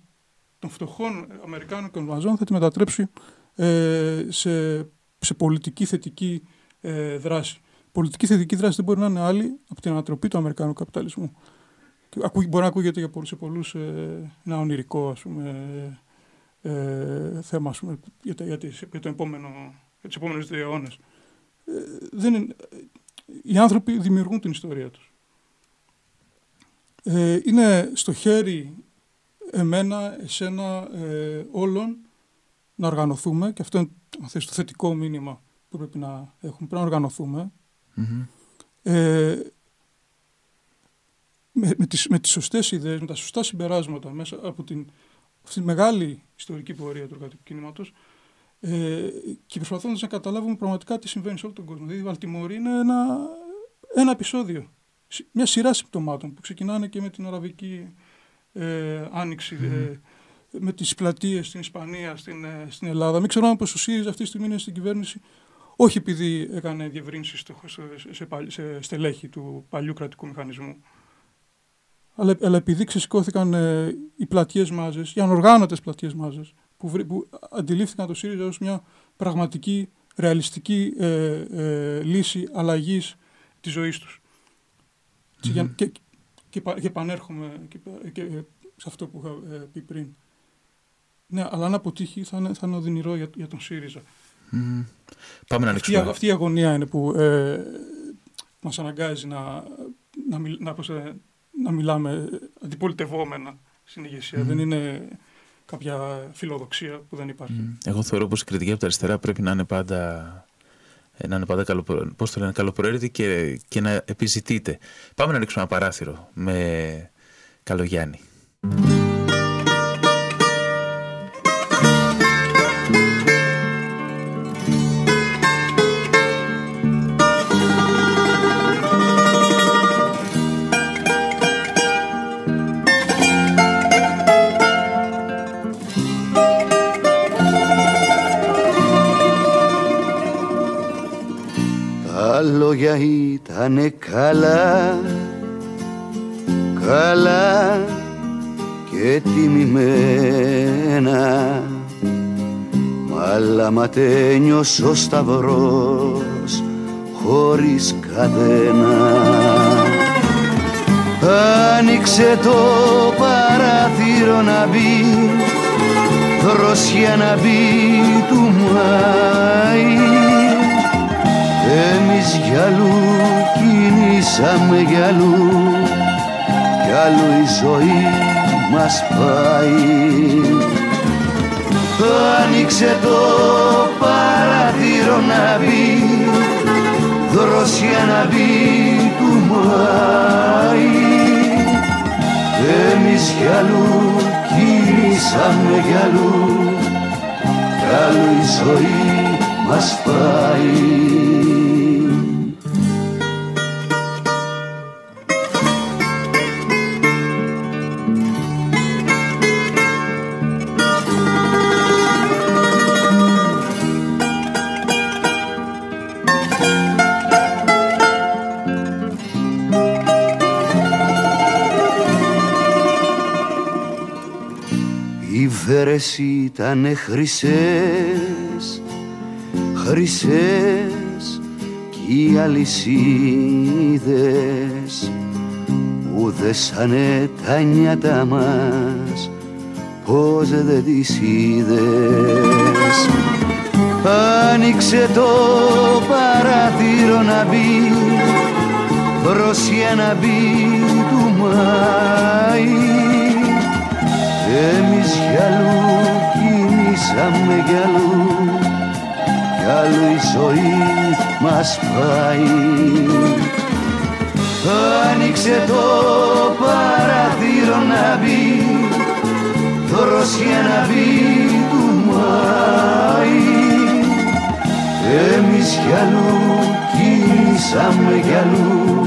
των φτωχών Αμερικάνων και Βαζών θα τη μετατρέψει ε, σε, σε πολιτική θετική ε, δράση. Πολιτική θετική δράση δεν μπορεί να είναι άλλη από την ανατροπή του Αμερικάνου καπιταλισμού. Μπορεί να ακούγεται για πολλούς, σε πολλούς ε, ένα ονειρικό ας πούμε, ε, θέμα ας πούμε, για, για, για, το επόμενο, για τις επόμενες δύο αιώνες. Ε, δεν είναι, οι άνθρωποι δημιουργούν την ιστορία τους. Ε, είναι στο χέρι εμένα, εσένα, ε, όλων να οργανωθούμε και αυτό είναι το θετικό μήνυμα που πρέπει να έχουμε. Πρέπει να οργανωθούμε. Ε, με, με, τις, με τις σωστές ιδέες, με τα σωστά συμπεράσματα μέσα από την αυτή τη μεγάλη ιστορική πορεία του εργατικού κινήματος ε, και προσπαθώντας να καταλάβουμε πραγματικά τι συμβαίνει σε όλο τον κόσμο. Δηλαδή η Βαλτιμόρη είναι ένα, ένα επεισόδιο, μια σειρά συμπτωμάτων που ξεκινάνε και με την Αραβική ε, Άνοιξη, ε, με τις πλατείες στην Ισπανία, στην, ε, στην Ελλάδα. Μην ξέρω αν ο ΣΥΡΙΖΑ αυτή τη στιγμή είναι στην κυβέρνηση, όχι επειδή έκανε διευρύνσεις σε, σε, σε στελέχη του παλιού κρατικού μηχανισμού, αλλά, αλλά επειδή ξεσηκώθηκαν ε, οι πλατιές μάζες, οι ανοργάνωτες πλατιές μάζες, που, που αντιλήφθηκαν το ΣΥΡΙΖΑ ως μια πραγματική, ρεαλιστική ε, ε, λύση αλλαγής της ζωής τους. Και, και, και, και επανέρχομαι και, και, σε αυτό που είχα πει πριν. Ναι, αλλά αν αποτύχει θα είναι, θα είναι οδυνηρό για, για τον ΣΥΡΙΖΑ. Mm. Πάμε να αυτή, αυτή η αγωνία είναι που ε, μας αναγκάζει να, να, να, να, να μιλάμε αντιπολιτευόμενα στην ηγεσία. Δεν είναι κάποια φιλοδοξία που δεν υπάρχει. Εγώ θεωρώ πως η κριτική από τα αριστερά πρέπει να είναι πάντα να είναι πάντα καλοπρο... πώς το λένε, καλοπροαίρετη και, και να επιζητείτε. Πάμε να ρίξουμε ένα παράθυρο με Καλογιάννη. Ήταν καλά καλά και τιμημένα μ' ματένιος ο σταυρός χωρίς κατένα Άνοιξε το παράθυρο να μπει δροσιά να μπει του Μάη εμείς γυαλού κινήσαμε γυαλού κι άλλο η ζωή μας πάει. Άνοιξε το παραθύρο να μπει δροσιά να μπει του Μάη. Εμείς γυαλού κινήσαμε γυαλού κι άλλο η ζωή μας πάει Βέρες ήταν χρυσές, χρυσές κι οι αλυσίδες που δέσανε τα νιάτα μας πως δεν τις είδες. Άνοιξε το παράθυρο να μπει Δροσιά να μπει του Μάη Εμείς κι αλλού κινήσαμε κι αλλού. Κι αλλού η ζωή μας πάει. Άνοιξε το παράθυρο να μπει δροσιά να μπει του Μάη. Εμείς κι αλλού κινήσαμε κι αλλού.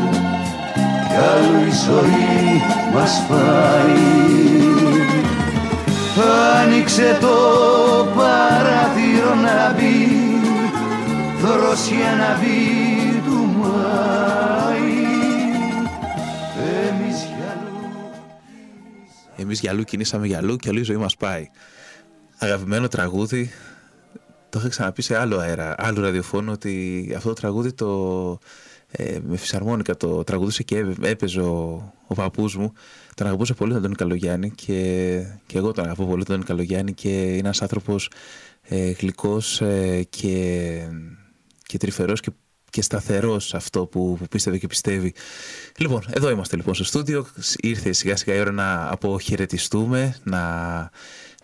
Κι αλλού η ζωή μας πάει Άνοιξε το παράθυρο να μπει δροσιά να μπει του Μάη εμείς κι αλλού Εμείς για αλλού κινήσαμε για αλλού και αλλού η ζωή μας πάει. Αγαπημένο τραγούδι, το είχα ξαναπεί σε άλλο αέρα, άλλο ραδιοφόνο ότι αυτό το τραγούδι το, ε, με φυσαρμόνικα το τραγουδούσε και έπαιζε ο, ο παππούς μου. Τον αγαπούσα πολύ τον Τόνι Καλογιάννη και, και εγώ τον αγαπώ πολύ τον Τόνι Καλογιάννη και είναι ένας άνθρωπος ε, γλυκός ε, και, και τρυφερός και και σταθερός αυτό που, που πίστευε και πιστεύει. Λοιπόν, εδώ είμαστε λοιπόν στο στούντιο. Ήρθε σιγά σιγά η ώρα να αποχαιρετιστούμε, να,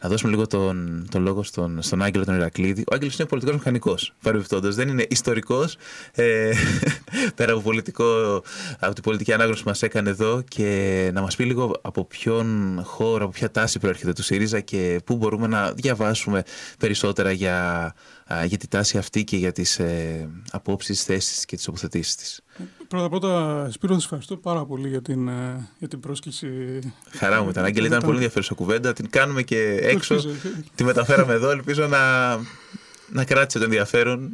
να δώσουμε λίγο τον, τον λόγο στον, στον Άγγελο τον Ηρακλήδη. Ο Άγγελος είναι πολιτικός μηχανικός, παρεμπιπτόντως. Δεν είναι ιστορικός, ε, [LAUGHS] πέρα από, πολιτικό, από την πολιτική ανάγνωση που μας έκανε εδώ και να μας πει λίγο από ποιον χώρο, από ποια τάση προέρχεται του ΣΥΡΙΖΑ και πού μπορούμε να διαβάσουμε περισσότερα για, για τη τάση αυτή και για τις ε, απόψεις, θέσεις και τις αποθετήσεις της. Πρώτα πρώτα, Σπύρο, σας ευχαριστώ πάρα πολύ για την, ε, για την πρόσκληση. Χαρά μου ήταν. Άγγελ, ήταν πολύ ενδιαφέρουσα κουβέντα. Την κάνουμε και έξω. τη μεταφέραμε εδώ. Ελπίζω να, να κράτησε το ενδιαφέρον.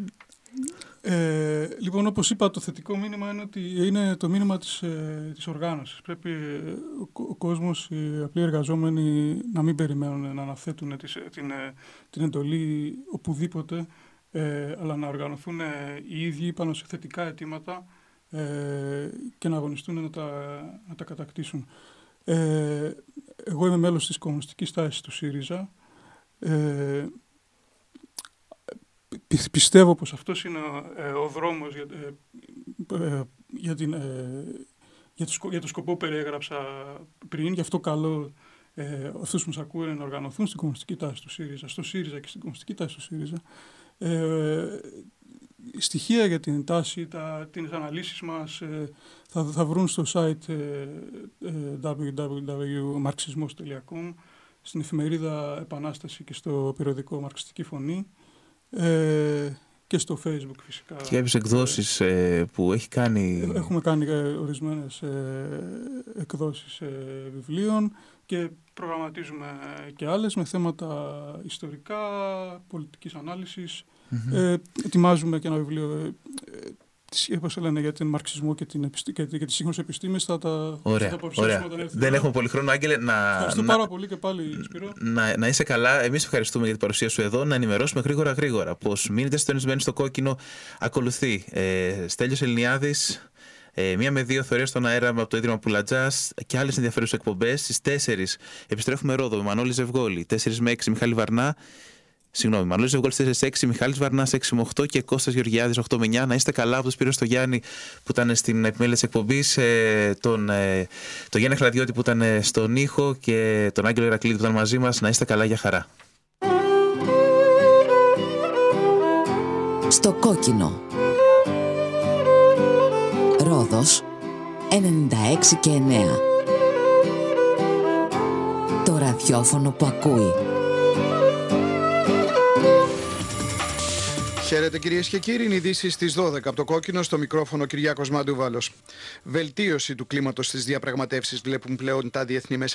Ε, λοιπόν, όπως είπα, το θετικό μήνυμα είναι ότι είναι το μήνυμα της, ε, της οργάνωσης. Πρέπει ε, ο, ο κόσμος, οι απλοί εργαζόμενοι να μην περιμένουν να αναθέτουν τις, την, ε, την εντολή οπουδήποτε, ε, αλλά να οργανωθούν οι ίδιοι πάνω σε θετικά αιτήματα ε, και να αγωνιστούν να τα, να τα κατακτήσουν. Ε, εγώ είμαι μέλος της κομμουνιστικής τάσης του ΣΥΡΙΖΑ. Ε, πιστεύω πως αυτός είναι ε, ο δρόμος για, ε, για, την, για, το, για το σκοπό που περιέγραψα πριν. Γι' αυτό καλό ε, αυτούς που μας ακούνε να οργανωθούν στην κομμουνιστική τάση του ΣΥΡΙΖΑ, στο ΣΥΡΙΖΑ και στην κομμουνιστική τάση του ΣΥΡΙΖΑ. Ε, στοιχεία για την τάση, τα, τις αναλύσεις μας ε, θα, θα βρουν στο site ε, ε, www.marxismos.com στην εφημερίδα Επανάσταση και στο περιοδικό Μαρξιστική Φωνή ε, και στο facebook φυσικά. Και κάποιες εκδόσεις ε, που έχει κάνει... Έχουμε κάνει ε, ορισμένες εκδόσεις βιβλίων και προγραμματίζουμε και άλλες με θέματα ιστορικά, πολιτικής ανάλυσης, ε, ετοιμάζουμε και ένα βιβλίο ε, όπως λένε, για τον μαρξισμό και, την επιστή, και, και τις σύγχρονες επιστήμες θα τα, ωραία, θα τα ωραία. όταν έρθει. Δεν έχουμε πολύ χρόνο, Άγγελε. Να, Ευχαριστώ να, πάρα πολύ και πάλι, Σπύρο. Να, να είσαι καλά. Εμείς ευχαριστούμε για την παρουσία σου εδώ. Να ενημερώσουμε γρήγορα γρήγορα πως μείνετε συντονισμένοι στο κόκκινο. Ακολουθεί ε, Στέλιος Ελληνιάδης, ε, μία με δύο θεωρίε στον αέρα από το Ίδρυμα Πουλατζά και άλλες ενδιαφέρουσες εκπομπές. Στις 4 επιστρέφουμε Ρόδο με Μανώλη Ζευγόλη. 4 με 6 Μιχάλη Βαρνά. Συγγνώμη, Μανώλης Ζευγόλη 4 6, Μιχάλης Βαρνάς 6 με 8 και Κώστας Γεωργιάδης 8 με 9. Να είστε καλά από το Σπύρο στο Γιάννη που ήταν στην επιμέλεια της εκπομπής, ε, τον, ε, τον Γιάννη Χλαδιώτη που ήταν ε, στον ήχο και τον Άγγελο Ηρακλήδη που ήταν μαζί μας. Να είστε καλά για χαρά. Στο κόκκινο. Ρόδος 96 και 9. Το ραδιόφωνο που ακούει. Χαίρετε κυρίες και κύριοι, είναι ειδήσει στις 12 από το κόκκινο στο μικρόφωνο Κυριάκος Μαντούβαλο. Βελτίωση του κλίματος στις διαπραγματεύσεις βλέπουν πλέον τα διεθνή μέσα